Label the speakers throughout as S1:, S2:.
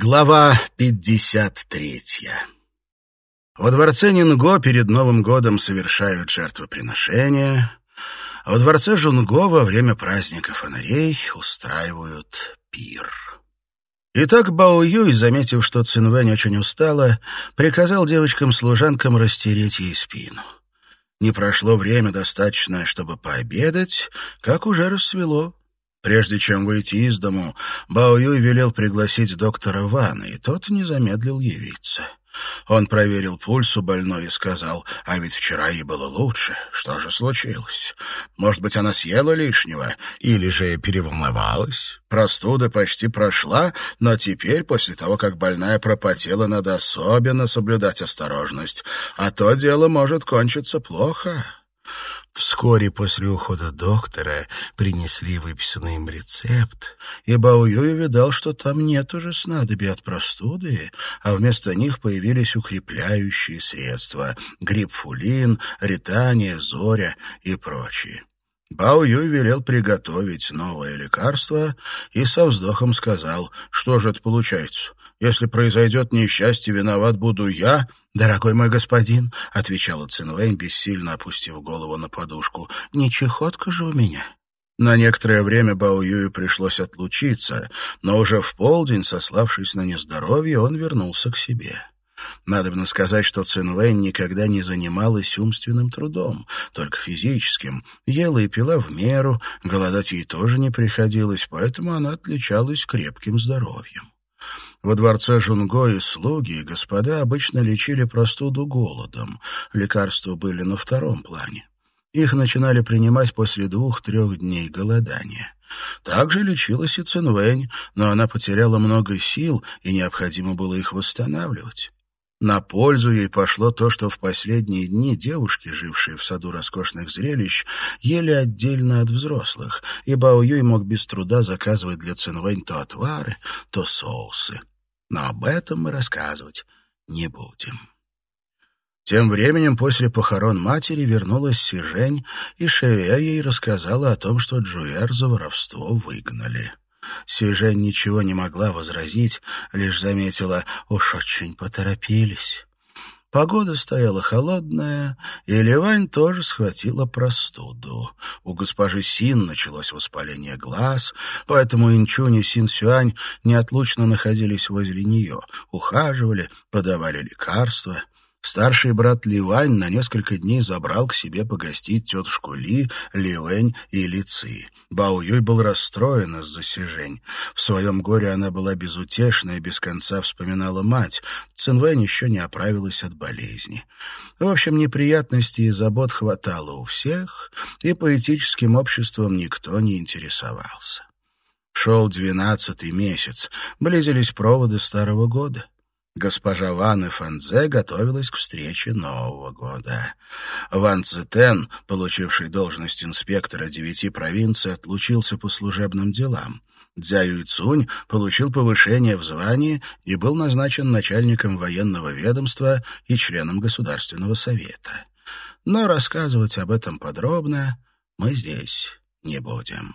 S1: Глава 53 Во дворце Нинго перед Новым годом совершают жертвоприношения, а во дворце Жунго во время праздника фонарей устраивают пир. Итак, Бао Юй, заметив, что Цинвэнь очень устала, приказал девочкам-служанкам растереть ей спину. Не прошло время достаточное, чтобы пообедать, как уже рассвело. Прежде чем выйти из дому, Бао Юй велел пригласить доктора Вана, и тот не замедлил явиться. Он проверил пульс у больной и сказал, а ведь вчера ей было лучше. Что же случилось? Может быть, она съела лишнего? Или же переволновалась? Простуда почти прошла, но теперь, после того, как больная пропотела, надо особенно соблюдать осторожность. А то дело может кончиться плохо. Вскоре после ухода доктора принесли выписанный им рецепт, и Баоюй увидал, что там нет уже снадобий от простуды, а вместо них появились укрепляющие средства — грипфулин, ритания, зоря и прочие. Бао Юй велел приготовить новое лекарство и со вздохом сказал, что же это получается. Если произойдет несчастье, виноват буду я, «Дорогой мой господин», — отвечала Цинвэнь, бессильно опустив голову на подушку, — «не чехотка же у меня». На некоторое время Бао Юю пришлось отлучиться, но уже в полдень, сославшись на нездоровье, он вернулся к себе. Надобно сказать, что Цинвэнь никогда не занималась умственным трудом, только физическим. Ела и пила в меру, голодать ей тоже не приходилось, поэтому она отличалась крепким здоровьем. Во дворце Жунго и слуги господа обычно лечили простуду голодом. Лекарства были на втором плане. Их начинали принимать после двух-трех дней голодания. Также лечилась и Цинвэнь, но она потеряла много сил, и необходимо было их восстанавливать. На пользу ей пошло то, что в последние дни девушки, жившие в саду роскошных зрелищ, ели отдельно от взрослых, и Бао Юй мог без труда заказывать для Цинвэнь то отвары, то соусы. Но об этом мы рассказывать не будем. Тем временем после похорон матери вернулась Сижень, и Шеве ей рассказала о том, что Джуэр за воровство выгнали. Сижень ничего не могла возразить, лишь заметила, уж очень поторопились. Погода стояла холодная, и Ливань тоже схватила простуду. У госпожи Син началось воспаление глаз, поэтому Инчунь и Син неотлучно находились возле нее, ухаживали, подавали лекарства — Старший брат Ливань на несколько дней забрал к себе погостить тетушку Ли, Ливэнь и Лици. Бао Юй был расстроен из-за Сижень. В своем горе она была безутешна и без конца вспоминала мать. Цинвэнь еще не оправилась от болезни. В общем, неприятностей и забот хватало у всех, и поэтическим обществом никто не интересовался. Шел двенадцатый месяц, близились проводы Старого года. Госпожа Ван и Фанзе готовилась к встрече Нового года. Ван Цитен, получивший должность инспектора девяти провинций, отлучился по служебным делам. Дзя Цунь получил повышение в звании и был назначен начальником военного ведомства и членом Государственного совета. Но рассказывать об этом подробно мы здесь не будем.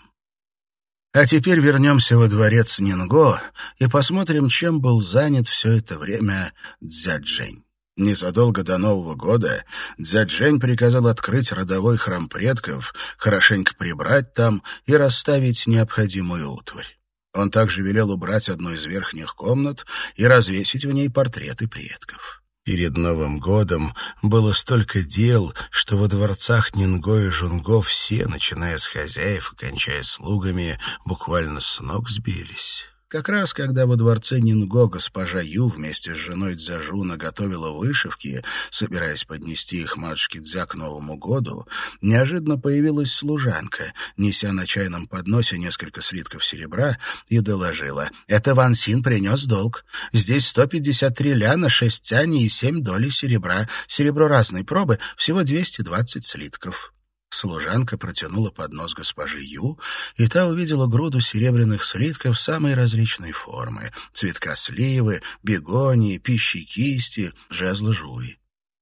S1: А теперь вернемся во дворец Нинго и посмотрим, чем был занят все это время Дзяджень. Незадолго до Нового года Дзяджень приказал открыть родовой храм предков, хорошенько прибрать там и расставить необходимую утварь. Он также велел убрать одну из верхних комнат и развесить в ней портреты предков. Перед Новым годом было столько дел, что во дворцах Нинго и Жунго все, начиная с хозяев и кончая слугами, буквально с ног сбились. Как раз когда во дворце Нинго госпожа Ю вместе с женой Дзяжуна готовила вышивки, собираясь поднести их матушке Дзя к Новому году, неожиданно появилась служанка, неся на чайном подносе несколько слитков серебра, и доложила. «Это Ван Син принес долг. Здесь 153 ляна, 6 тяни и 7 долей серебра. Серебро разной пробы, всего 220 слитков». Служанка протянула поднос госпожи Ю, и та увидела груду серебряных слитков самой различной формы — цветка сливы, бегонии, пищи кисти, жезла жуи.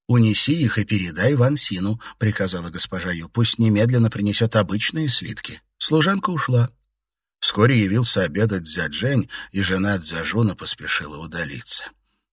S1: «Унеси их и передай Ван Сину», — приказала госпожа Ю. «Пусть немедленно принесет обычные слитки». Служанка ушла. Вскоре явился обедать Дзяджень, и жена Дзяжуна поспешила удалиться.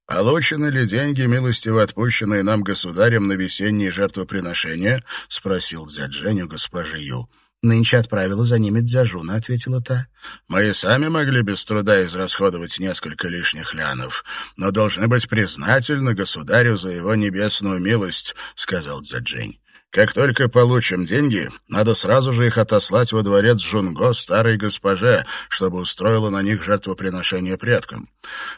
S1: «Получены ли деньги, милостиво отпущенные нам государем на весенние жертвоприношения?» — спросил Дзяджень у госпожи Ю.
S2: «Нынче отправила за ними Дзяжуна», — ответила та.
S1: «Мы и сами могли без труда израсходовать несколько лишних лянов, но должны быть признательны государю за его небесную милость», — сказал Дзяджень. Как только получим деньги, надо сразу же их отослать во дворец Жунго старой госпоже, чтобы устроила на них жертвоприношение предкам.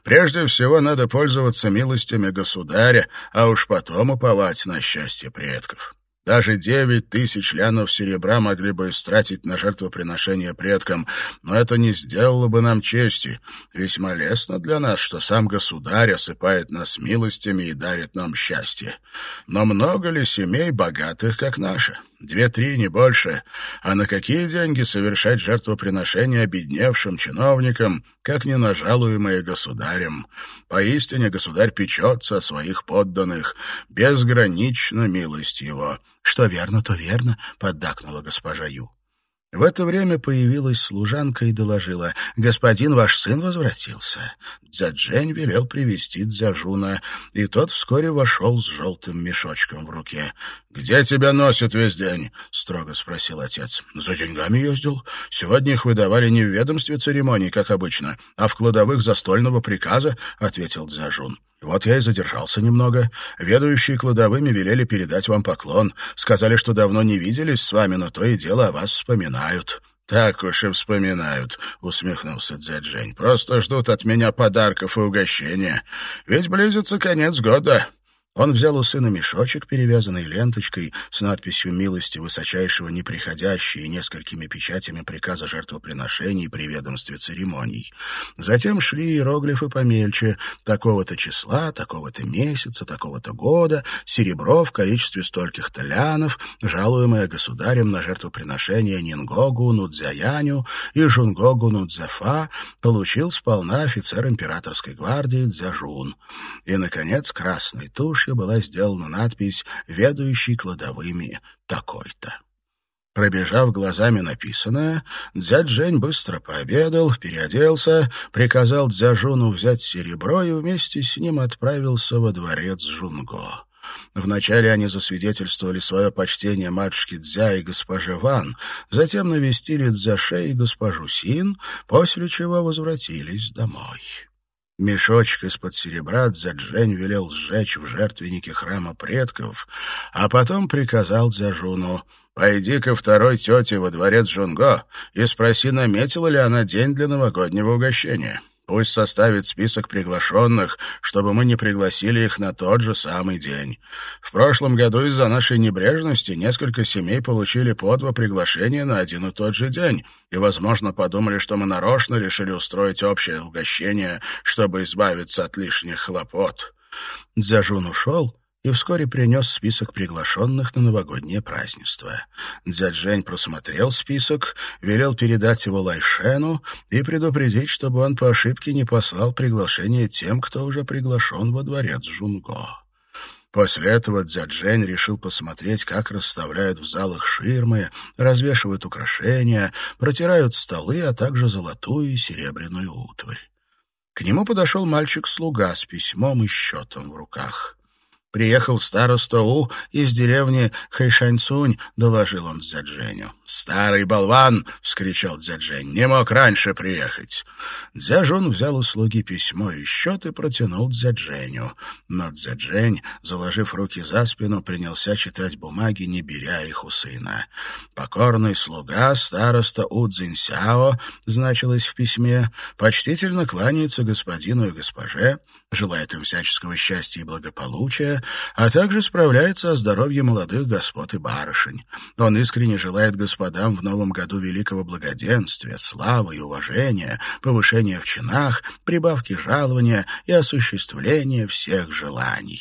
S1: Прежде всего надо пользоваться милостями государя, а уж потом уповать на счастье предков. Даже девять тысяч лянов серебра могли бы истратить на жертвоприношение предкам, но это не сделало бы нам чести. Весьма лестно для нас, что сам государь осыпает нас милостями и дарит нам счастье. Но много ли семей богатых, как наша? Две-три, не больше. А на какие деньги совершать жертвоприношения обедневшим чиновникам, как не нажалуемые государем? Поистине государь печется о своих подданных, безгранично милость его.
S2: — Что верно, то верно, — поддакнула госпожа Ю.
S1: В это время появилась служанка и доложила. «Господин ваш сын возвратился». Дзяджень велел привести Дзяжуна, и тот вскоре вошел с желтым мешочком в руке. «Где тебя носят весь день?» — строго спросил отец. «За деньгами ездил. Сегодня их выдавали не в ведомстве церемоний, как обычно, а в кладовых застольного приказа», — ответил Дзяжун. Вот я и задержался немного. Ведущие кладовыми велели передать вам поклон. Сказали, что давно не виделись с вами, но то и дело о вас вспоминают». «Так уж и вспоминают», — усмехнулся Дзяджень. «Просто ждут от меня подарков и угощения. Ведь близится конец года. Он взял у сына мешочек, перевязанный ленточкой, с надписью «Милости высочайшего неприходящей» и несколькими печатями приказа жертвоприношений при ведомстве церемоний. Затем шли иероглифы помельче «такого-то числа, такого-то месяца, такого-то года, серебро в количестве стольких талянов, жалуемое государем на жертвоприношение Нингогу Нудзяяню и Жунгогу Нудзяфа, получил сполна офицер императорской гвардии Дзяжун». И, наконец, красной тушью крышке была сделана надпись «Ведущий кладовыми такой-то». Пробежав глазами написанное, дядь Жень быстро пообедал, переоделся, приказал Дзяжуну взять серебро и вместе с ним отправился во дворец Жунго. Вначале они засвидетельствовали свое почтение матушке Дзя и госпоже Ван, затем навестили Дзяше и госпожу Син, после чего возвратились домой. Мешочек из-под серебра Дзяджень велел сжечь в жертвеннике храма предков, а потом приказал Дзяжуну «Пойди ко второй тете во дворец Жунго и спроси, наметила ли она день для новогоднего угощения». Пусть составит список приглашенных, чтобы мы не пригласили их на тот же самый день. В прошлом году из-за нашей небрежности несколько семей получили по два приглашения на один и тот же день и, возможно, подумали, что мы нарочно решили устроить общее угощение, чтобы избавиться от лишних хлопот». Дзяжун ушел, и вскоре принес список приглашенных на новогоднее празднество. Дзяджень просмотрел список, велел передать его Лайшену и предупредить, чтобы он по ошибке не послал приглашение тем, кто уже приглашен во дворец Жунго. После этого Дзяджень решил посмотреть, как расставляют в залах ширмы, развешивают украшения, протирают столы, а также золотую и серебряную утварь. К нему подошел мальчик-слуга с письмом и счетом в руках. Приехал староста У из деревни Хэйшаньцунь, доложил он Дзядженю. «Старый болван!» — вскричал Дзяджень. «Не мог раньше приехать!» Дзяжун взял у слуги письмо и счет и протянул Дзядженю. Но Дзяджень, заложив руки за спину, принялся читать бумаги, не беря их у сына. «Покорный слуга, староста У Цзиньсяо», значилось в письме, почтительно кланяется господину и госпоже, желает им всяческого счастья и благополучия, а также справляется о здоровье молодых господ и барышень. Он искренне желает господам в новом году великого благоденствия, славы и уважения, повышения в чинах, прибавки жалования и осуществления всех желаний.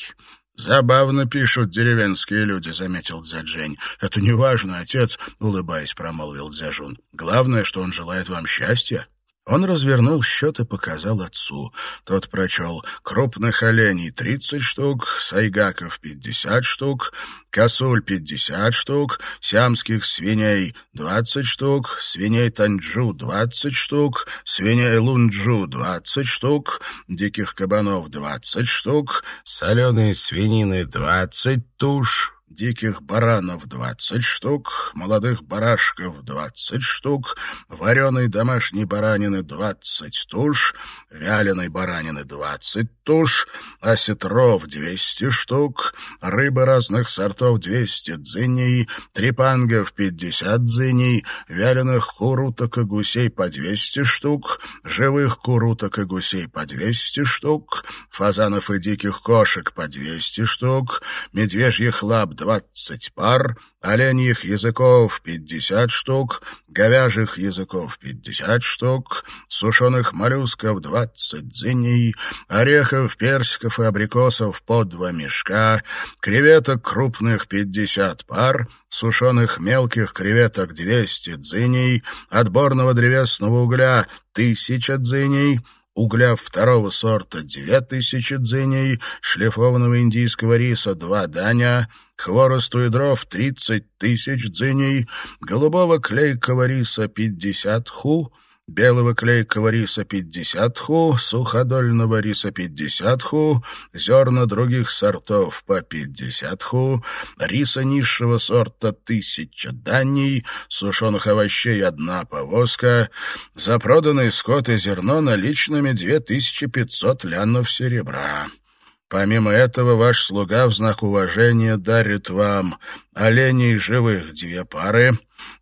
S1: «Забавно пишут деревенские люди», — заметил Дзяджень. «Это не важно, отец», — улыбаясь, промолвил Дзяжун. «Главное, что он желает вам счастья». Он развернул счет и показал отцу. Тот прочел «Крупных оленей — тридцать штук, сайгаков — пятьдесят штук, косуль — пятьдесят штук, сиамских свиней — двадцать штук, свиней танджу — двадцать штук, свиней лунджу — двадцать штук, диких кабанов — двадцать штук, соленые свинины — двадцать туш» диких баранов двадцать штук, молодых барашков двадцать штук, вареной домашней баранины двадцать туш, вяленой баранины двадцать туш, осетров двести штук, рыбы разных сортов двести дзыней, трепангов пятьдесят дзыней, вяленых куруток и гусей по двести штук, живых куруток и гусей по двести штук, фазанов и диких кошек по двести штук, медвежьих лап двадцать пар, оленьих языков пятьдесят штук, говяжьих языков пятьдесят штук, сушеных моллюсков двадцать дзыней, орехов, персиков и абрикосов по два мешка, креветок крупных пятьдесят пар, сушеных мелких креветок двести дзыней, отборного древесного угля тысяча дзыней, угля второго сорта две тысячи дзыней, шлифованного индийского риса два даня, хворосту и дров тридцать тысяч дзыней, голубого клейкого риса пятьдесят ху, белого клейкого риса пятьдесят ху, суходольного риса пятьдесят ху, зерна других сортов по пятьдесят ху, риса низшего сорта тысяча даней, сушеных овощей одна повозка, за проданный скот и зерно наличными две тысячи пятьсот лянов серебра. Помимо этого, ваш слуга в знак уважения дарит вам оленей живых две пары,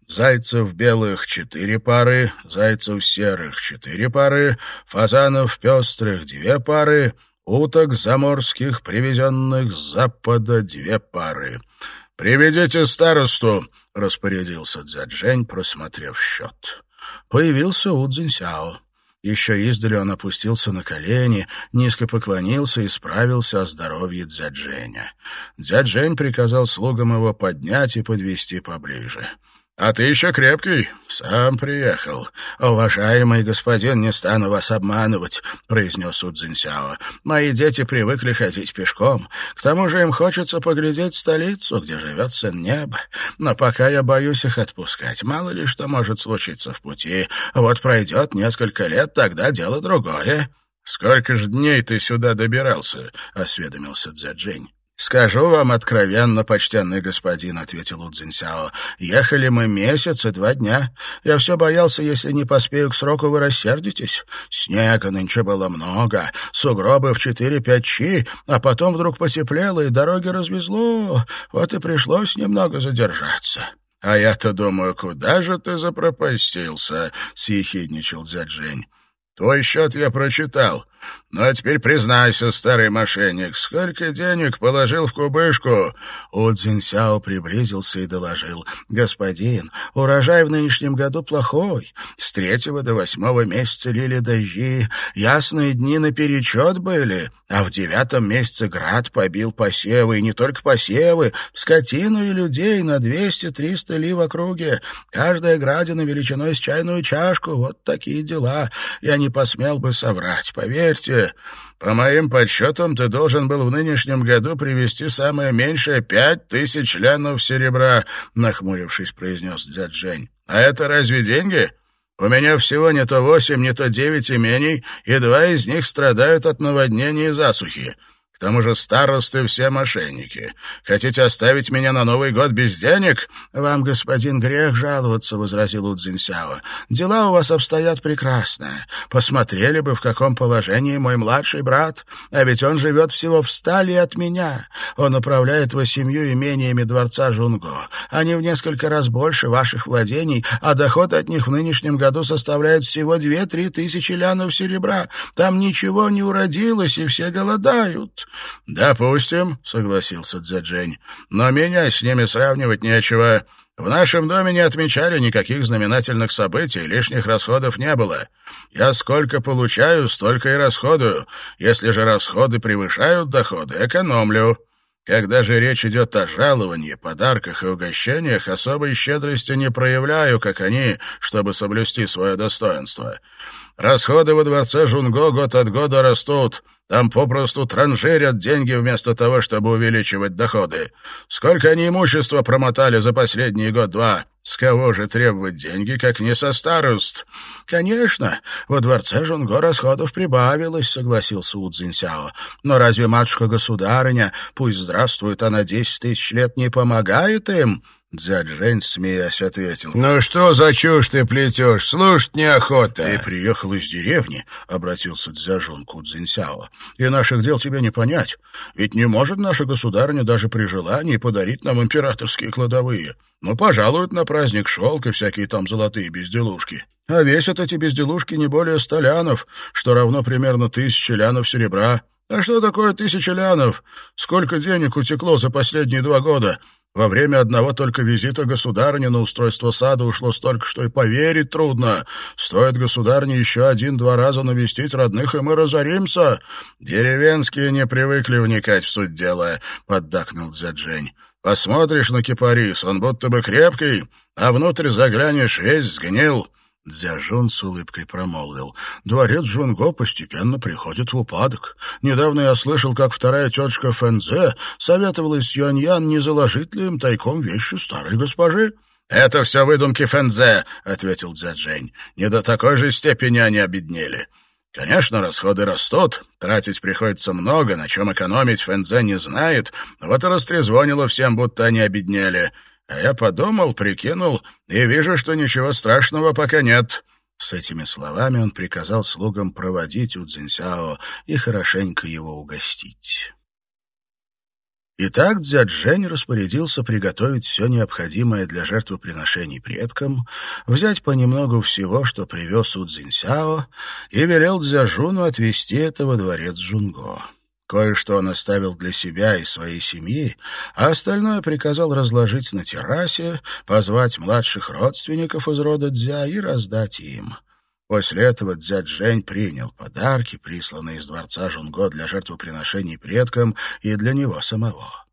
S1: зайцев белых четыре пары, зайцев серых четыре пары, фазанов пестрых две пары, уток заморских, привезенных с запада, две пары. «Приведите старосту», — распорядился Дзяджень, просмотрев счет. Появился Удзинсяо. Еще издали он опустился на колени, низко поклонился и справился о здоровье Дзядженя. Дзяджень приказал слугам его поднять и подвести поближе. «А ты еще крепкий? Сам приехал. Уважаемый господин, не стану вас обманывать», — произнес Удзинсяо. «Мои дети привыкли ходить пешком. К тому же им хочется поглядеть столицу, где живет сын неба. Но пока я боюсь их отпускать. Мало ли что может случиться в пути. Вот пройдет несколько лет, тогда дело другое». «Сколько же дней ты сюда добирался?» — осведомился Дзяджень. «Скажу вам откровенно, почтенный господин», — ответил Удзинсяо. «Ехали мы месяц и два дня. Я все боялся, если не поспею к сроку, вы рассердитесь. Снега нынче было много, сугробы в четыре-пять чи, а потом вдруг потеплело и дороги развезло. Вот и пришлось немного задержаться». «А я-то думаю, куда же ты запропастился?» — съехидничал дядь Жень. «Твой счет я прочитал. Ну, а теперь признайся, старый мошенник, сколько денег положил в кубышку?» У Цзиньсяо приблизился и доложил. «Господин, урожай в нынешнем году плохой. С третьего до восьмого месяца лили дожди, ясные дни наперечет были, а в девятом месяце град побил посевы, и не только посевы, скотину и людей на двести-триста ли в округе. Каждая градина величиной с чайную чашку. Вот такие дела. Я не посмел бы соврать, поверьте». По моим подсчетам, ты должен был в нынешнем году привезти самое меньшее пять тысяч лянов серебра, — нахмурившись, произнес дядь Жень. А это разве деньги? У меня всего не то восемь, не то девять имений, и два из них страдают от наводнения и засухи. К тому же старосты все мошенники. Хотите оставить меня на Новый год без денег? Вам, господин, грех жаловаться, — возразил Удзинсяо. Дела у вас обстоят прекрасно. Посмотрели бы, в каком положении мой младший брат. А ведь он живет всего в стали от меня. Он управляет восемью имениями дворца Жунго. Они в несколько раз больше ваших владений, а доход от них в нынешнем году составляет всего две-три тысячи лянов серебра. Там ничего не уродилось, и все голодают. «Допустим», — согласился Дзяджень, — «но меня с ними сравнивать нечего. В нашем доме не отмечали никаких знаменательных событий, лишних расходов не было. Я сколько получаю, столько и расходую. Если же расходы превышают доходы, экономлю». Когда же речь идет о жаловании, подарках и угощениях, особой щедрости не проявляю, как они, чтобы соблюсти свое достоинство. Расходы во дворце Жунго год от года растут, там попросту транжирят деньги вместо того, чтобы увеличивать доходы. Сколько они имущества промотали за последний год-два? С кого же требовать деньги, как не со старост? Конечно, во дворце Жунго расходов прибавилось, согласился У Цзиньсяо. Но разве матушка-государыня, пусть здравствует она десять тысяч лет, не помогает им? Дзяджень, смеясь, ответил. «Ну что за чушь ты плетешь? Слушать неохота!» «Ты приехал из деревни», — обратился Дзяжун к Удзинсяо. «И наших дел тебе не понять. Ведь не может наша государыня даже при желании подарить нам императорские кладовые. Ну, пожалуют на праздник шелк и всякие там золотые безделушки. А весят эти безделушки не более ста лянов, что равно примерно тысяче лянов серебра». А что такое тысяча лянов? Сколько денег утекло за последние два года? Во время одного только визита государыни на устройство сада ушло столько, что и поверить трудно. Стоит государне еще один-два раза навестить родных, и мы разоримся. Деревенские не привыкли вникать в суть дела, — поддакнул Дзяджень. Посмотришь на кипарис, он будто бы крепкий, а внутрь заглянешь, весь сгнил. Дзяжун с улыбкой промолвил. «Дворец Джунго постепенно приходит в упадок. Недавно я слышал, как вторая тетушка Фэнзе советовалась с Юаньян, не заложить ли им тайком вещи старой госпожи». «Это все выдумки Фэнзе», — ответил Дзяджень. «Не до такой же степени они обеднели». Конечно, расходы растут, тратить приходится много, на чем экономить Фэнзе не знает, вот и растрезвонило всем, будто они обеднели. А я подумал, прикинул, и вижу, что ничего страшного пока нет». С этими словами он приказал слугам проводить Удзинсяо и хорошенько его угостить. Итак, Дзяджень распорядился приготовить все необходимое для жертвоприношений предкам, взять понемногу всего, что привез Удзинсяо, и велел Дзяжуну отвезти это во дворец Джунго. Кое-что он оставил для себя и своей семьи, а остальное приказал разложить на террасе, позвать младших родственников из рода Дзя и раздать им. После этого Дзя Джень принял подарки, присланные из дворца Жунго для жертвоприношений предкам и для него самого.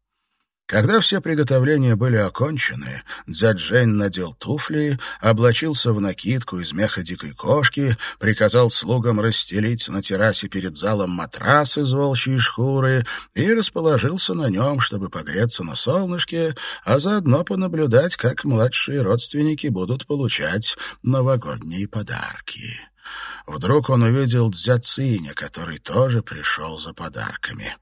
S1: Когда все приготовления были окончены, Дзяджень надел туфли, облачился в накидку из меха дикой кошки, приказал слугам расстелить на террасе перед залом матрас из волчьей шкуры и расположился на нем, чтобы погреться на солнышке, а заодно понаблюдать, как младшие родственники будут получать новогодние подарки. Вдруг он увидел Дзяциня, который тоже пришел за подарками.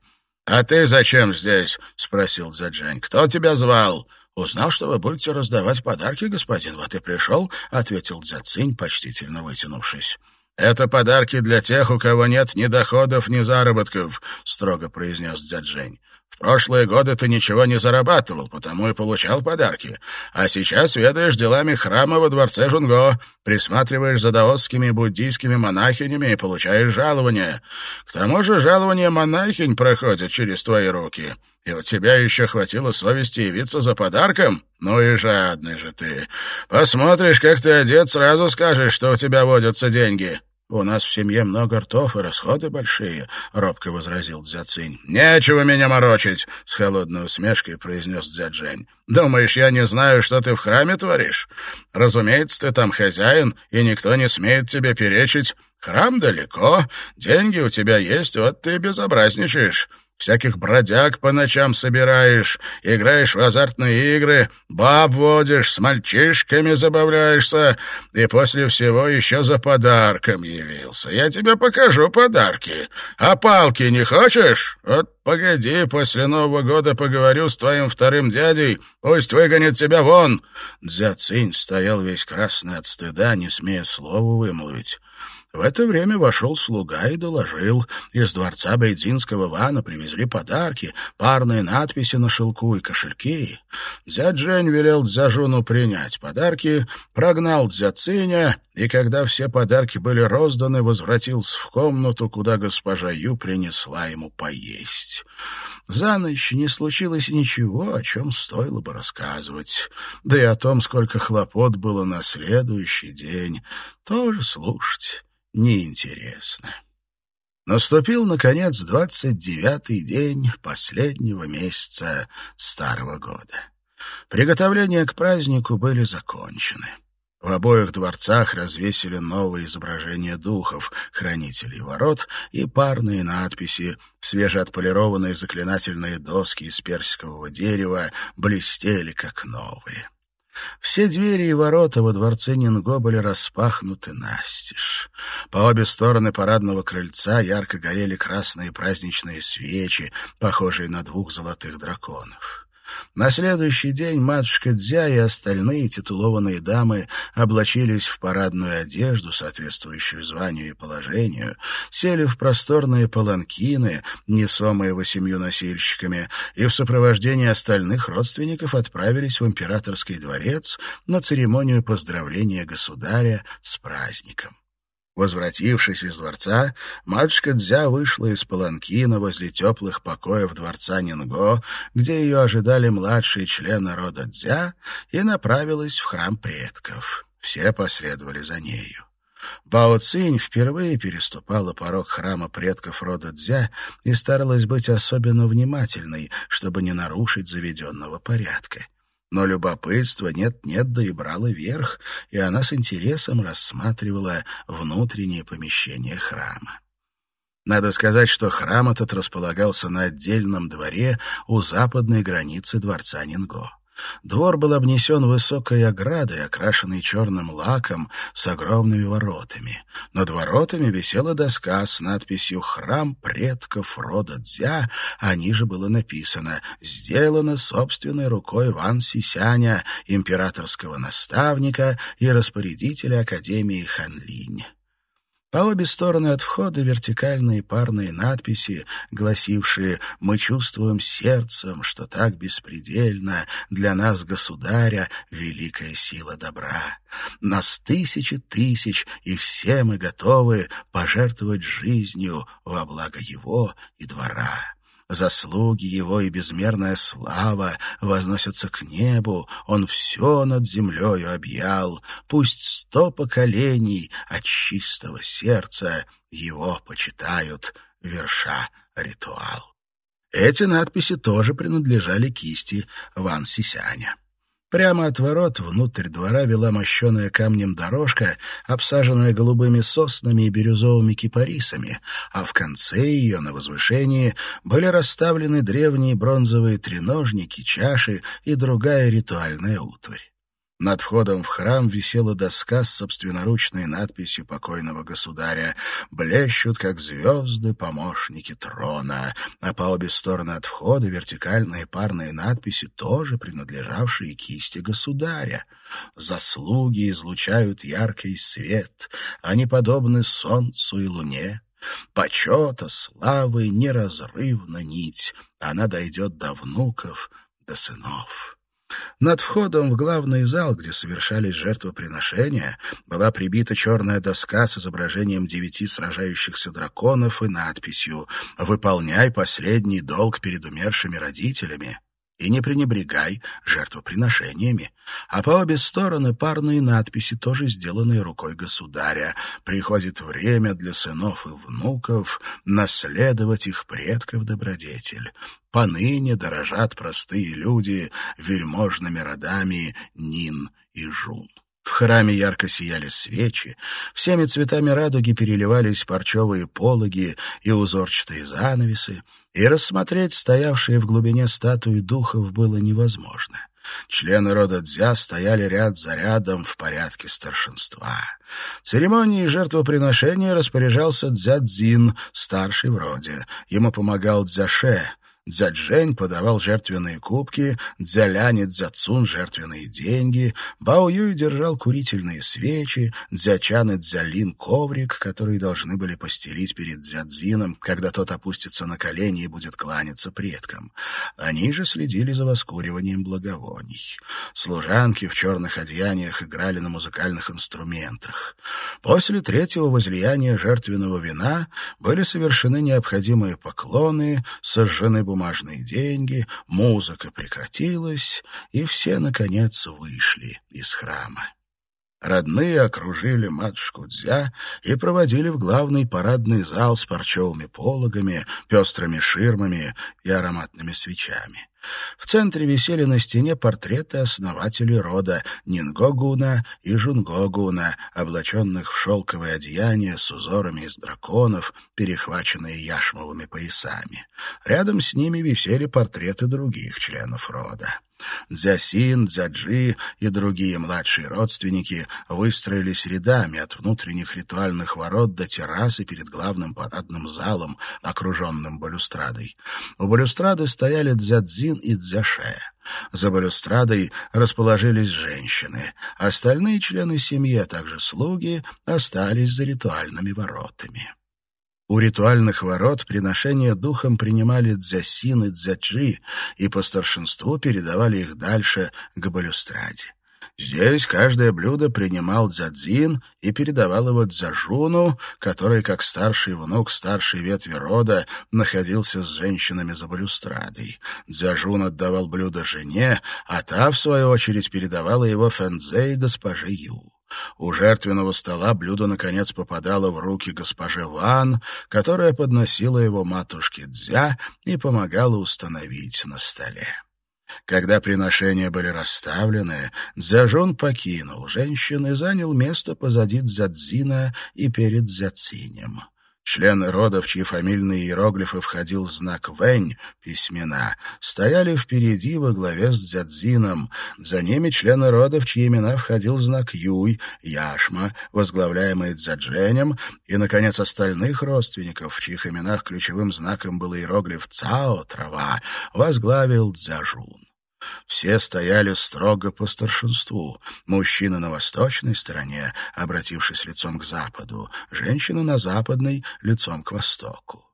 S1: «А ты зачем здесь?» — спросил Дзяджань. «Кто тебя звал?» «Узнал, что вы будете раздавать подарки, господин, вот и пришел», — ответил Дзяцинь, почтительно вытянувшись. «Это подарки для тех, у кого нет ни доходов, ни заработков», — строго произнес Дзяджень прошлые годы ты ничего не зарабатывал, потому и получал подарки. А сейчас ведаешь делами храма во дворце Жунго, присматриваешь за даосскими и буддийскими монахинями и получаешь жалование. К тому же жалование монахинь проходит через твои руки. И у тебя еще хватило совести явиться за подарком? Ну и жадный же ты. Посмотришь, как ты одет, сразу скажешь, что у тебя водятся деньги». «У нас в семье много ртов и расходы большие», — робко возразил Дзяцинь. «Нечего меня морочить», — с холодной усмешкой произнес Дзяджень. «Думаешь, я не знаю, что ты в храме творишь? Разумеется, ты там хозяин, и никто не смеет тебе перечить. Храм далеко, деньги у тебя есть, вот ты безобразничаешь всяких бродяг по ночам собираешь, играешь в азартные игры, баб водишь, с мальчишками забавляешься, и после всего еще за подарком явился. Я тебе покажу подарки. А палки не хочешь? Вот погоди, после Нового года поговорю с твоим вторым дядей, пусть выгонит тебя вон». Дзяцинь стоял весь красный от стыда, не смея слова вымолвить. В это время вошел слуга и доложил. Из дворца Бейдзинского вана привезли подарки, парные надписи на шелку и кошельки. Дзя Джень велел Дзяжуну принять подарки, прогнал Дзя Циня, и когда все подарки были розданы, возвратился в комнату, куда госпожа Ю принесла ему поесть. За ночь не случилось ничего, о чем стоило бы рассказывать. Да и о том, сколько хлопот было на следующий день, тоже слушать неинтересно. Наступил, наконец, двадцать девятый день последнего месяца Старого года. Приготовления к празднику были закончены. В обоих дворцах развесили новые изображения духов, хранителей ворот и парные надписи, свежеотполированные заклинательные доски из персикового дерева блестели как новые. Все двери и ворота во дворце Нинго были распахнуты настежь. По обе стороны парадного крыльца ярко горели красные праздничные свечи, похожие на двух золотых драконов. На следующий день матушка Дзя и остальные титулованные дамы облачились в парадную одежду, соответствующую званию и положению, сели в просторные паланкины, несомые восемью носильщиками, и в сопровождении остальных родственников отправились в императорский дворец на церемонию поздравления государя с праздником. Возвратившись из дворца, матушка Дзя вышла из Паланкина возле теплых покоев дворца Нинго, где ее ожидали младшие члены рода Дзя, и направилась в храм предков. Все последовали за нею. Бао Цинь впервые переступала порог храма предков рода Дзя и старалась быть особенно внимательной, чтобы не нарушить заведенного порядка. Но любопытство нет-нет, да и брало верх, и она с интересом рассматривала внутреннее помещение храма. Надо сказать, что храм этот располагался на отдельном дворе у западной границы дворца Нинго. Двор был обнесен высокой оградой, окрашенной черным лаком, с огромными воротами. Над воротами висела доска с надписью «Храм предков рода Дзя», а ниже было написано «Сделано собственной рукой Ван Сисяня, императорского наставника и распорядителя Академии Ханлинь». По обе стороны от входа вертикальные парные надписи, гласившие «Мы чувствуем сердцем, что так беспредельно для нас, государя, великая сила добра. Нас тысячи тысяч, и все мы готовы пожертвовать жизнью во благо его и двора». Заслуги его и безмерная слава возносятся к небу, он все над землею объял. Пусть сто поколений от чистого сердца его почитают, верша ритуал. Эти надписи тоже принадлежали кисти Ван Сисяня. Прямо от ворот внутрь двора вела мощеная камнем дорожка, обсаженная голубыми соснами и бирюзовыми кипарисами, а в конце ее, на возвышении, были расставлены древние бронзовые треножники, чаши и другая ритуальная утварь. Над входом в храм висела доска с собственноручной надписью покойного государя «Блещут, как звезды, помощники трона», а по обе стороны от входа вертикальные парные надписи, тоже принадлежавшие кисти государя. «Заслуги излучают яркий свет, они подобны солнцу и луне». Почета, славы неразрывна нить, она дойдет до внуков, до сынов. Над входом в главный зал, где совершались жертвоприношения, была прибита черная доска с изображением девяти сражающихся драконов и надписью «Выполняй последний долг перед умершими родителями» и не пренебрегай жертвоприношениями. А по обе стороны парные надписи, тоже сделанные рукой государя. Приходит время для сынов и внуков наследовать их предков добродетель. Поныне дорожат простые люди вельможными родами Нин и Жун. В храме ярко сияли свечи, всеми цветами радуги переливались парчевые пологи и узорчатые занавесы, и рассмотреть стоявшие в глубине статуи духов было невозможно. Члены рода Дзя стояли ряд за рядом в порядке старшинства. Церемонией жертвоприношения распоряжался Дзядзин, старший в роде. Ему помогал Дзяше, Дзяджень подавал жертвенные кубки, Дзялянь и Дзяцун — жертвенные деньги, Бао Юй держал курительные свечи, Дзячан и Дзялин — коврик, который должны были постелить перед Дзядзином, когда тот опустится на колени и будет кланяться предкам. Они же следили за воскуриванием благовоний. Служанки в черных одеяниях играли на музыкальных инструментах. После третьего возлияния жертвенного вина были совершены необходимые поклоны, сожжены бумажные деньги, музыка прекратилась, и все, наконец, вышли из храма. Родные окружили матушку Дзя и проводили в главный парадный зал с парчевыми пологами, пестрыми ширмами и ароматными свечами. В центре висели на стене портреты основателей рода Нингогуна и Жунгогуна, облаченных в шелковые одеяния с узорами из драконов, перехваченные яшмовыми поясами. Рядом с ними висели портреты других членов рода. Дзясин, Дзяджи и другие младшие родственники выстроились рядами от внутренних ритуальных ворот до террасы перед главным парадным залом, окруженным балюстрадой. У балюстрады стояли Дзядзин и Дзяше. За балюстрадой расположились женщины. Остальные члены семьи, а также слуги, остались за ритуальными воротами. У ритуальных ворот приношения духом принимали дзясин и дзяджи и по старшинству передавали их дальше к балюстраде. Здесь каждое блюдо принимал дзядзин и передавал его дзяжуну, который, как старший внук старшей ветви рода, находился с женщинами за балюстрадой. Дзяжун отдавал блюдо жене, а та, в свою очередь, передавала его фэнзе и госпоже Ю. У жертвенного стола блюдо, наконец, попадало в руки госпоже Ван, которая подносила его матушке Дзя и помогала установить на столе. Когда приношения были расставлены, Дзяжон покинул женщин и занял место позади Дзядзина и перед Дзяцинем. Члены рода, в чьи фамильные иероглифы входил знак «Вэнь» — письмена, стояли впереди во главе с Дзядзином. За ними члены рода, в чьи имена входил знак «Юй» — Яшма, возглавляемый Дзядженем, и, наконец, остальных родственников, в чьих именах ключевым знаком был иероглиф «Цао» — трава, возглавил Дзяжун. Все стояли строго по старшинству. Мужчины на восточной стороне, обратившись лицом к западу, женщины на западной — лицом к востоку.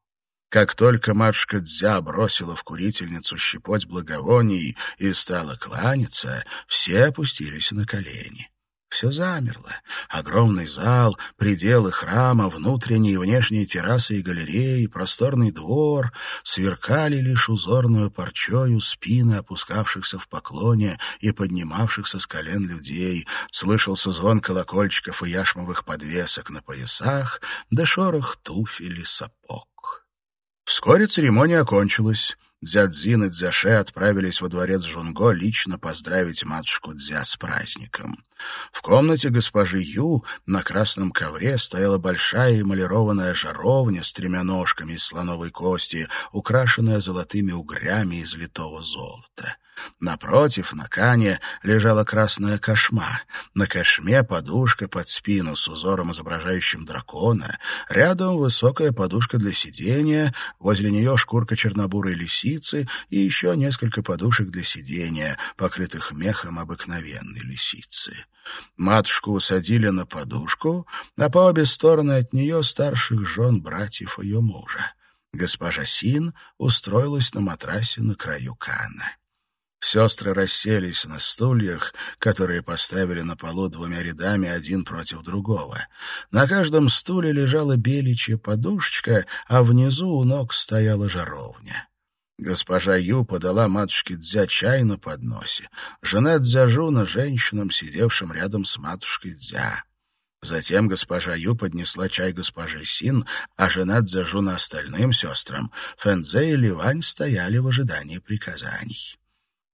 S1: Как только матушка Дзя бросила в курительницу щепоть благовоний и стала кланяться, все опустились на колени. Все замерло. Огромный зал, пределы храма, внутренние и внешние террасы и галереи, просторный двор сверкали лишь узорную парчою спины опускавшихся в поклоне и поднимавшихся с колен людей. Слышался звон колокольчиков и яшмовых подвесок на поясах, да шорох туфель и сапог. Вскоре церемония окончилась. Дзядзин и Дзяше отправились во дворец Жунго лично поздравить матушку Дзя с праздником. В комнате госпожи Ю на красном ковре стояла большая эмалированная жаровня с тремя ножками из слоновой кости, украшенная золотыми угрями из литого золота. Напротив, на кане, лежала красная кошма. На кошме подушка под спину с узором, изображающим дракона. Рядом высокая подушка для сидения, возле нее шкурка чернобурой лисицы и еще несколько подушек для сидения, покрытых мехом обыкновенной лисицы. Матушку усадили на подушку, а по обе стороны от нее старших жен братьев ее мужа. Госпожа Син устроилась на матрасе на краю кана. Сестры расселись на стульях, которые поставили на полу двумя рядами один против другого. На каждом стуле лежала беличья подушечка, а внизу у ног стояла жаровня. Госпожа Ю подала матушке Дзя чай на подносе. Жена Дзяжуна женщинам, сидевшим рядом с матушкой Дзя. Затем госпожа Ю поднесла чай госпоже Син, а жена Дзяжуна остальным сестрам. Фэнзе и Ливань стояли в ожидании приказаний.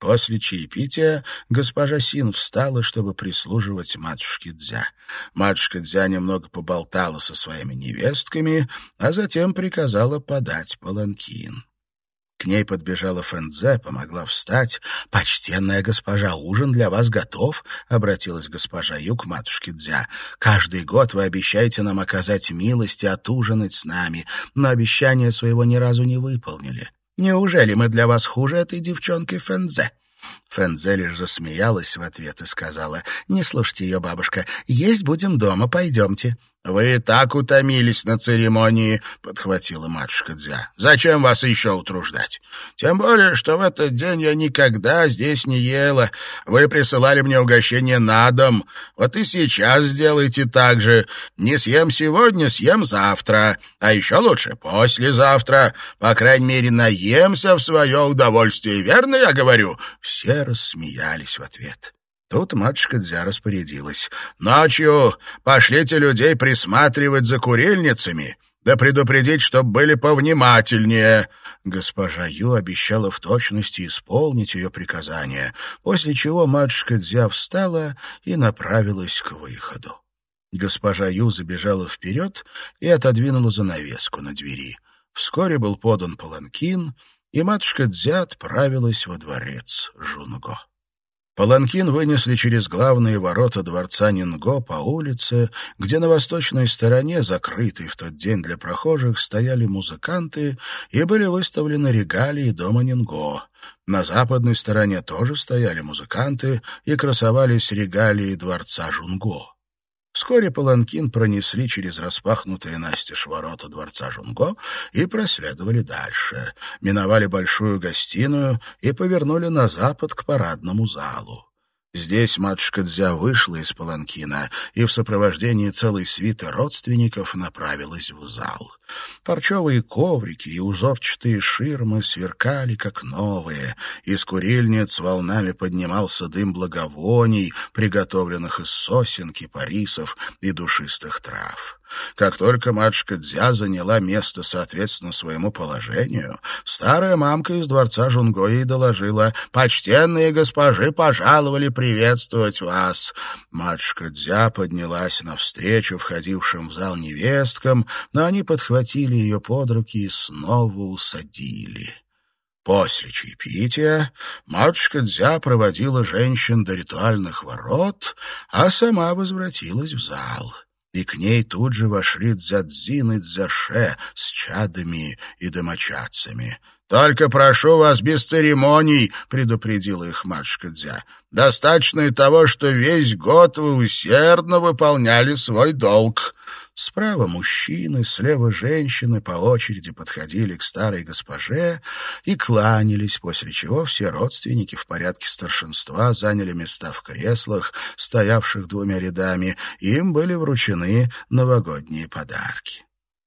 S1: После чаепития госпожа Син встала, чтобы прислуживать матушке Дзя. Матушка Дзя немного поболтала со своими невестками, а затем приказала подать паланкин. К ней подбежала Фэнзе, помогла встать. «Почтенная госпожа, ужин для вас готов», — обратилась госпожа Ю к матушке Дзя. «Каждый год вы обещаете нам оказать милость и отужинать с нами, но обещание своего ни разу не выполнили. Неужели мы для вас хуже этой девчонки Фэнзе?» Фэнзе лишь засмеялась в ответ и сказала, «Не слушайте ее, бабушка, есть будем дома, пойдемте». «Вы и так утомились на церемонии», — подхватила матушка Дзя. «Зачем вас еще утруждать? Тем более, что в этот день я никогда здесь не ела. Вы присылали мне угощение на дом. Вот и сейчас сделайте так же. Не съем сегодня, съем завтра. А еще лучше послезавтра. По крайней мере, наемся в свое удовольствие. Верно я говорю?» Все рассмеялись в ответ. Тут матушка Дзя распорядилась. «Ночью пошлите людей присматривать за курильницами, да предупредить, чтоб были повнимательнее». Госпожа Ю обещала в точности исполнить ее приказание, после чего матушка Дзя встала и направилась к выходу. Госпожа Ю забежала вперед и отодвинула занавеску на двери. Вскоре был подан паланкин, и матушка Дзя отправилась во дворец Жунго. Паланкин вынесли через главные ворота дворца Нинго по улице, где на восточной стороне, закрытой в тот день для прохожих, стояли музыканты и были выставлены регалии дома Нинго. На западной стороне тоже стояли музыканты и красовались регалии дворца Жунго. Вскоре паланкин пронесли через распахнутые настежь ворота дворца Жунго и проследовали дальше. Миновали большую гостиную и повернули на запад к парадному залу. Здесь матушка Дзя вышла из паланкина и в сопровождении целой свиты родственников направилась в зал. Парчевые коврики и узорчатые ширмы сверкали, как новые. Из курильниц волнами поднимался дым благовоний, приготовленных из сосен, кипарисов и душистых трав. Как только матушка Дзя заняла место соответственно своему положению, старая мамка из дворца Жунго ей доложила «Почтенные госпожи пожаловали приветствовать вас». Матушка Дзя поднялась навстречу входившим в зал невесткам, но они подхватили ее под руки и снова усадили. После чаепития матушка Дзя проводила женщин до ритуальных ворот, а сама возвратилась в зал и к ней тут же вошли Дзядзин и Дзяше с чадами и домочадцами. «Только прошу вас без церемоний», — предупредила их матушка Дзя. «Достаточно и того, что весь год вы усердно выполняли свой долг». Справа мужчины, слева женщины по очереди подходили к старой госпоже и кланялись, после чего все родственники в порядке старшинства заняли места в креслах, стоявших двумя рядами, им были вручены новогодние подарки.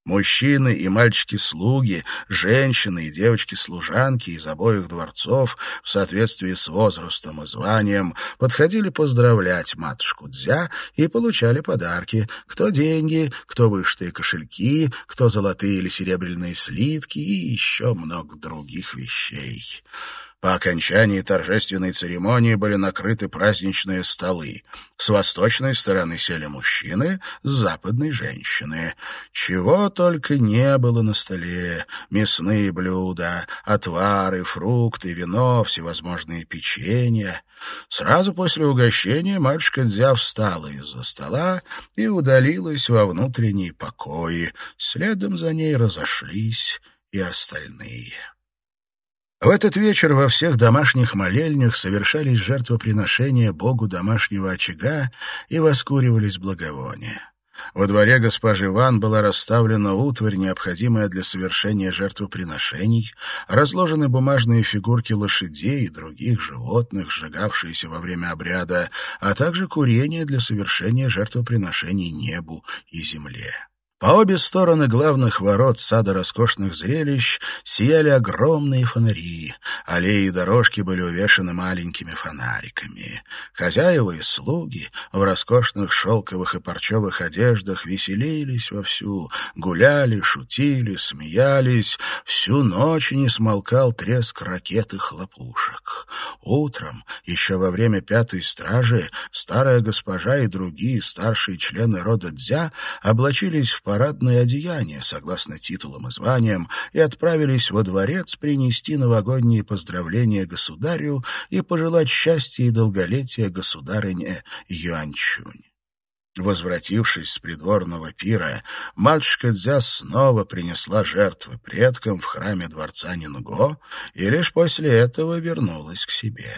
S1: Мужчины и мальчики-слуги, женщины и девочки-служанки из обоих дворцов в соответствии с возрастом и званием подходили поздравлять матушку Дзя и получали подарки. Кто деньги, кто вышитые кошельки, кто золотые или серебряные слитки и еще много других вещей. По окончании торжественной церемонии были накрыты праздничные столы. С восточной стороны сели мужчины, с западной — женщины. Чего только не было на столе. Мясные блюда, отвары, фрукты, вино, всевозможные печенья. Сразу после угощения матушка Дзя встала из-за стола и удалилась во внутренние покои. Следом за ней разошлись и остальные. В этот вечер во всех домашних молельнях совершались жертвоприношения богу домашнего очага и воскуривались благовония. Во дворе госпожи Ван была расставлена утварь, необходимая для совершения жертвоприношений, разложены бумажные фигурки лошадей и других животных, сжигавшиеся во время обряда, а также курение для совершения жертвоприношений небу и земле. По обе стороны главных ворот сада роскошных зрелищ сияли огромные фонари. Аллеи и дорожки были увешаны маленькими фонариками. Хозяева и слуги в роскошных шелковых и парчевых одеждах веселились вовсю, гуляли, шутили, смеялись. Всю ночь не смолкал треск ракет и хлопушек. Утром, еще во время пятой стражи, старая госпожа и другие старшие члены рода Дзя облачились в парадное одеяние, согласно титулам и званиям, и отправились во дворец принести новогодние поздравления государю и пожелать счастья и долголетия государыне Юанчунь. Возвратившись с придворного пира, матушка Дзя снова принесла жертвы предкам в храме дворца Нинго и лишь после этого вернулась к себе.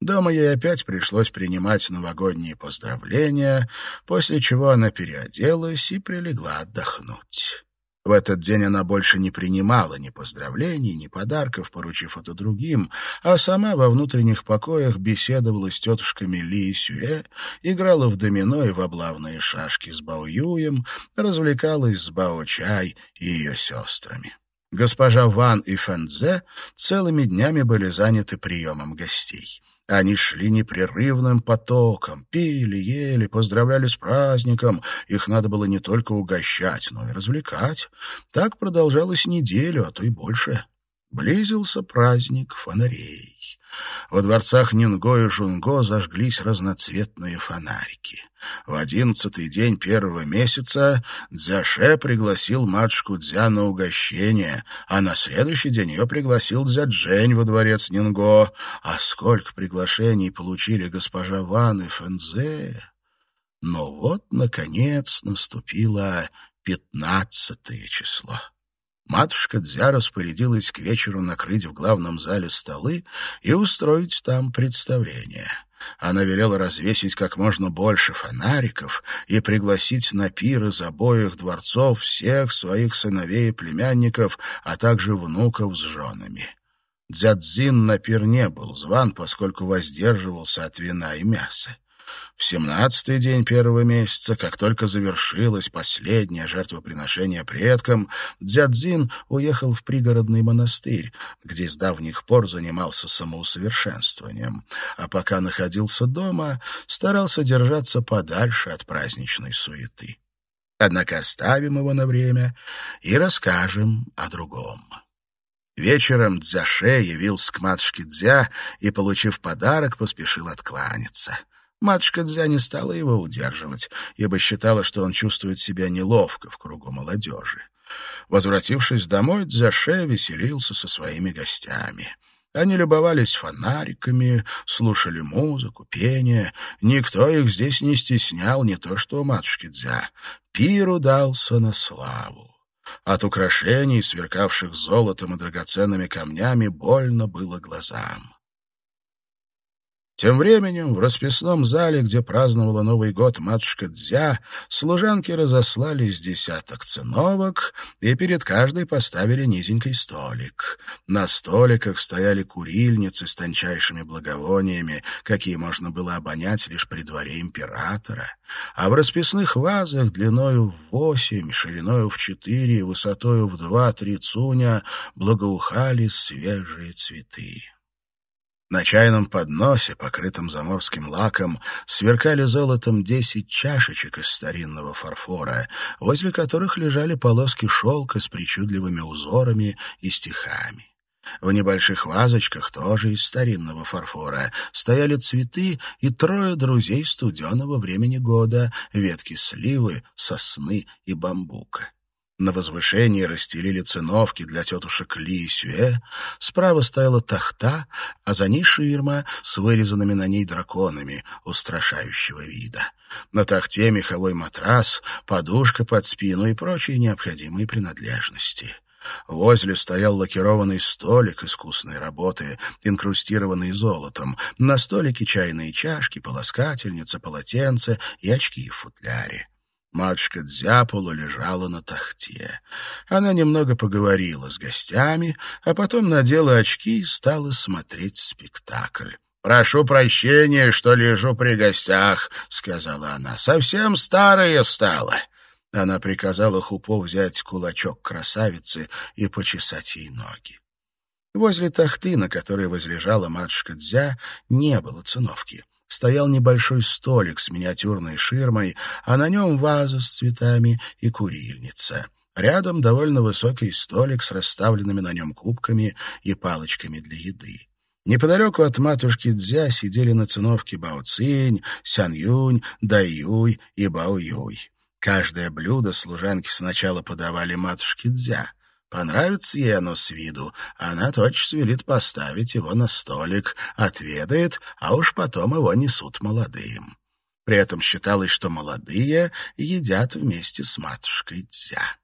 S1: Дома ей опять пришлось принимать новогодние поздравления, после чего она переоделась и прилегла отдохнуть. В этот день она больше не принимала ни поздравлений, ни подарков, поручив это другим, а сама во внутренних покоях беседовала с тетушками Ли и Сюэ, играла в домино и в облавные шашки с Бао Юем, развлекалась с Бао Чай и ее сестрами. Госпожа Ван и Фэнзе целыми днями были заняты приемом гостей. Они шли непрерывным потоком, пили, ели, поздравляли с праздником. Их надо было не только угощать, но и развлекать. Так продолжалось неделю, а то и больше. Близился праздник фонарей. Во дворцах Нинго и Жунго зажглись разноцветные фонарики. В одиннадцатый день первого месяца Дзяше пригласил матушку Дзя на угощение, а на следующий день ее пригласил Дзяджень во дворец Нинго. А сколько приглашений получили госпожа Ван и Фэнзе! Но вот, наконец, наступило пятнадцатое число. Матушка Дзя распорядилась к вечеру накрыть в главном зале столы и устроить там представление. Она велела развесить как можно больше фонариков и пригласить на пир из обоих дворцов всех своих сыновей и племянников, а также внуков с женами. Дзядзин на пир не был зван, поскольку воздерживался от вина и мяса. В семнадцатый день первого месяца, как только завершилось последнее жертвоприношение предкам, Дзядзин уехал в пригородный монастырь, где с давних пор занимался самоусовершенствованием, а пока находился дома, старался держаться подальше от праздничной суеты. Однако оставим его на время и расскажем о другом. Вечером Дзяше явился к матушке Дзя и, получив подарок, поспешил откланяться — Матушка Дзя не стала его удерживать, ибо считала, что он чувствует себя неловко в кругу молодежи. Возвратившись домой, Дзяше веселился со своими гостями. Они любовались фонариками, слушали музыку, пение. Никто их здесь не стеснял, не то что у матушки Дзя. Пир удался на славу. От украшений, сверкавших золотом и драгоценными камнями, больно было глазам. Тем временем в расписном зале, где праздновала Новый год матушка Дзя, служанки разослали с десяток циновок и перед каждой поставили низенький столик. На столиках стояли курильницы с тончайшими благовониями, какие можно было обонять лишь при дворе императора. А в расписных вазах длиною в восемь, шириною в четыре, высотою в два-три цуня благоухали свежие цветы. На чайном подносе, покрытом заморским лаком, сверкали золотом десять чашечек из старинного фарфора, возле которых лежали полоски шелка с причудливыми узорами и стихами. В небольших вазочках, тоже из старинного фарфора, стояли цветы и трое друзей студеного времени года — ветки сливы, сосны и бамбука. На возвышении расстелили циновки для тетушек Ли и Сюэ, справа стояла тахта, а за ней ширма с вырезанными на ней драконами устрашающего вида. На тахте меховой матрас, подушка под спину и прочие необходимые принадлежности. Возле стоял лакированный столик искусной работы, инкрустированный золотом. На столике чайные чашки, полоскательница, полотенце и очки в футляре. Матушка Дзяпула лежала на тахте. Она немного поговорила с гостями, а потом надела очки и стала смотреть спектакль. «Прошу прощения, что лежу при гостях», — сказала она. «Совсем старая стала». Она приказала Хупо взять кулачок красавицы и почесать ей ноги. Возле тахты, на которой возлежала матушка Дзя, не было циновки стоял небольшой столик с миниатюрной ширмой, а на нем ваза с цветами и курильница. Рядом довольно высокий столик с расставленными на нем кубками и палочками для еды. Неподалеку от матушки Дзя сидели на циновке Бао Цинь, Сян Юнь, Дай Юй и Бао Юй. Каждое блюдо служанки сначала подавали матушке Дзя. Понравится ей оно с виду, она тотчас велит поставить его на столик, отведает, а уж потом его несут молодым. При этом считалось, что молодые едят вместе с матушкой Дзя.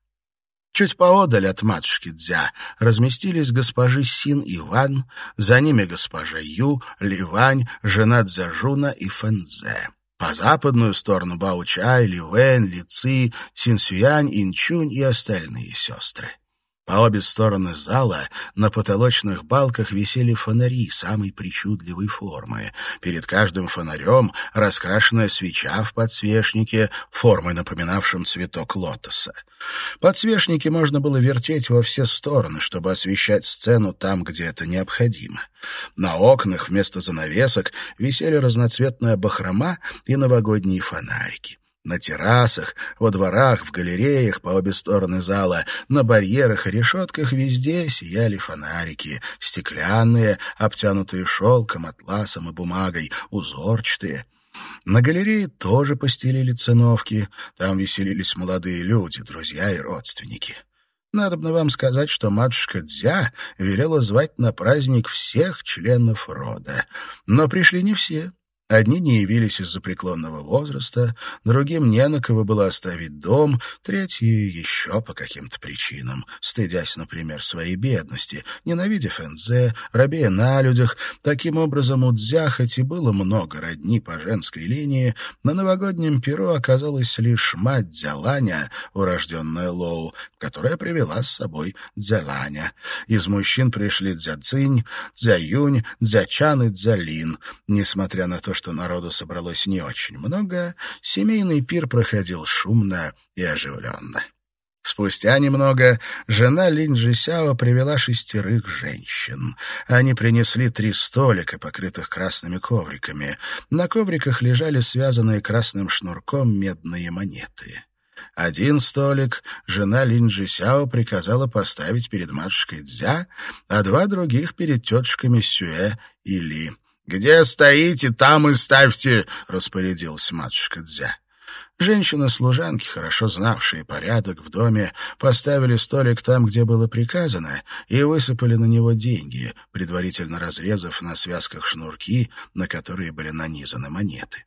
S1: Чуть поодаль от матушки Дзя разместились госпожи Син и Ван, за ними госпожа Ю, Ливань, жена Дзяжуна и Фэнзе. По западную сторону Баучай, Ливэн, Лици, Синсюянь, Инчунь и остальные сестры. По обе стороны зала на потолочных балках висели фонари самой причудливой формы. Перед каждым фонарем раскрашенная свеча в подсвечнике, формой напоминавшим цветок лотоса. Подсвечники можно было вертеть во все стороны, чтобы освещать сцену там, где это необходимо. На окнах вместо занавесок висели разноцветная бахрома и новогодние фонарики. На террасах, во дворах, в галереях по обе стороны зала, на барьерах и решетках везде сияли фонарики, стеклянные, обтянутые шелком, атласом и бумагой, узорчатые. На галерее тоже постелили циновки, там веселились молодые люди, друзья и родственники. Надобно вам сказать, что матушка Дзя велела звать на праздник всех членов рода. Но пришли не все. Одни не явились из-за преклонного возраста, другим не на кого было оставить дом, третьи еще по каким-то причинам, стыдясь, например, своей бедности, ненавидя Фэнзе, робея на людях. Таким образом, у Дзя хоть и было много родни по женской линии, на новогоднем перу оказалась лишь мать Дзяланя, урожденная Лоу, которая привела с собой Дзяланя. Из мужчин пришли Дзяцинь, Дзяюнь, Дзячан и Дзялин. Несмотря на то, что народу собралось не очень много, семейный пир проходил шумно и оживленно. Спустя немного жена Линь Джисяо привела шестерых женщин. Они принесли три столика, покрытых красными ковриками. На ковриках лежали связанные красным шнурком медные монеты. Один столик жена Линь Джисяо приказала поставить перед матушкой Дзя, а два других перед тетушками Сюэ и Ли. «Где стоите, там и ставьте», — распорядилась матушка Дзя. Женщины-служанки, хорошо знавшие порядок в доме, поставили столик там, где было приказано, и высыпали на него деньги, предварительно разрезав на связках шнурки, на которые были нанизаны монеты.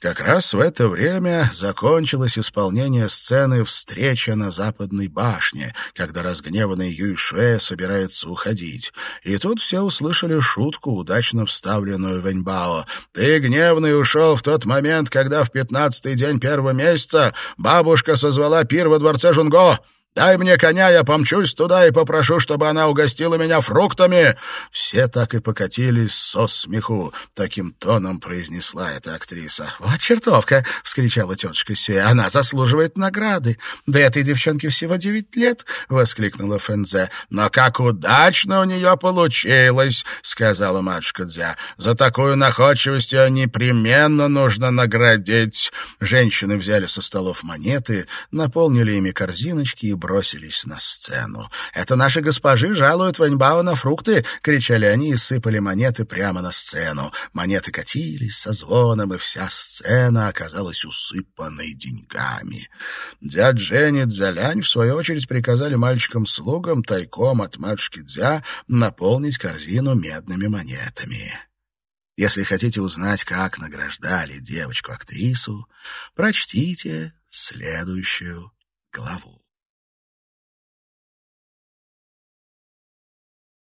S1: Как раз в это время закончилось исполнение сцены «Встреча на Западной башне», когда разгневанный Юйшуэ собирается уходить. И тут все услышали шутку, удачно вставленную Вэньбао. «Ты, гневный, ушел в тот момент, когда в пятнадцатый день первого месяца бабушка созвала пир во дворце Жунго». Дай мне коня, я помчусь туда и попрошу, чтобы она угостила меня фруктами». Все так и покатились со смеху. Таким тоном произнесла эта актриса. «Вот чертовка!» — вскричала тетушка Сюэ. «Она заслуживает награды. Да этой девчонке всего девять лет!» — воскликнула Фэнзе. «Но как удачно у нее получилось!» — сказала матушка Дзя. «За такую находчивость ее непременно нужно наградить». Женщины взяли со столов монеты, наполнили ими корзиночки и бросились на сцену. «Это наши госпожи жалуют Ваньбао на фрукты!» — кричали они и сыпали монеты прямо на сцену. Монеты катились со звоном, и вся сцена оказалась усыпанной деньгами. Дядь Жень и Дзялянь, в свою очередь, приказали мальчикам-слугам тайком от матушки Дзя наполнить корзину медными монетами. Если хотите узнать, как награждали девочку-актрису, прочтите следующую главу.